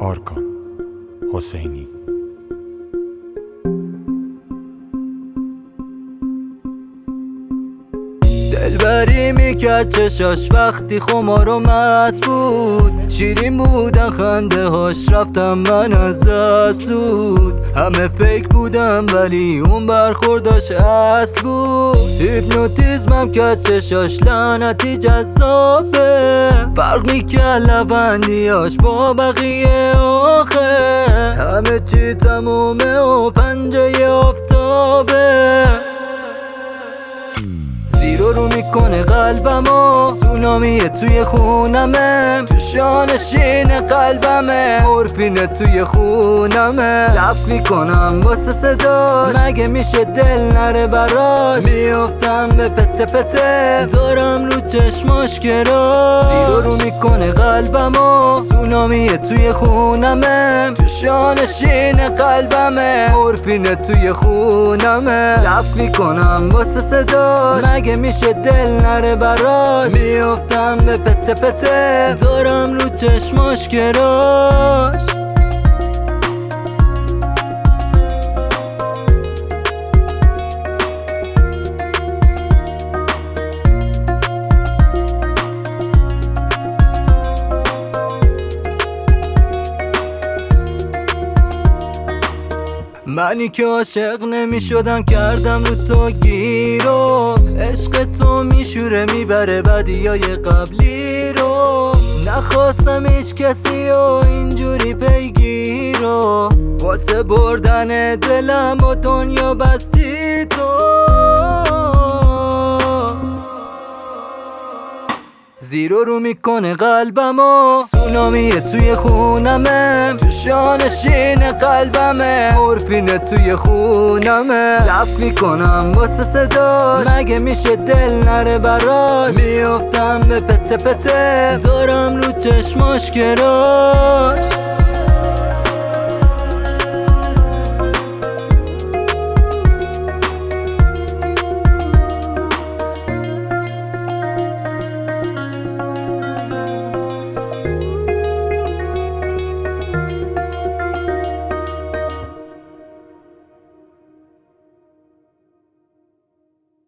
آرکان حسینی. دلبری می‌کرد چشاش وقتی خمار و مست بود. شیرین بودن خنده هاش رفتم من از دست بود همه فکر بودم ولی اون برخورداش اصل بود. هیپنوتیزمم کرد چشاش لعنتی جذابه. فرق می‌کرد لبندیاش با بقیه آخه. همه چی تمومه و پنجه می‌کنه قلبمو. سونامی توی خونمه. تو شانشین قلبمه. مورفینه توی خونمه. لف می‌کنم واسه صدا. مگه میشه دل نره براش؟ میافتم به پته پته دارم رو چشماش گراش زیرو رو می‌کنه قلبمو؟ سونامی توی خونمه. تو شانشین قلبمه. مورفینه توی خونمه. لف می‌کنم واسه صدا. مگه میشه دل نره براش. میافتم به پته پته دارم رو چشماش گراش. منی که عاشق نمی شدم کردم رو تو گیرو. عشق تو میشوره می‌بره بدیای قبلی رو. نخواستم هیچ کسی و اینجوری پیگیرو. واسه بردن دلم و دنیا بستی تو. زیرو رو می‌کنه قلبمو. سونامی توی خونمه. تو شانشین قلبمه. مورفینه توی خونمه. لف می‌کنم واسه صدا مگه میشه دل نره براش؟ میافتم به پته پته دارم رو چشماش گراش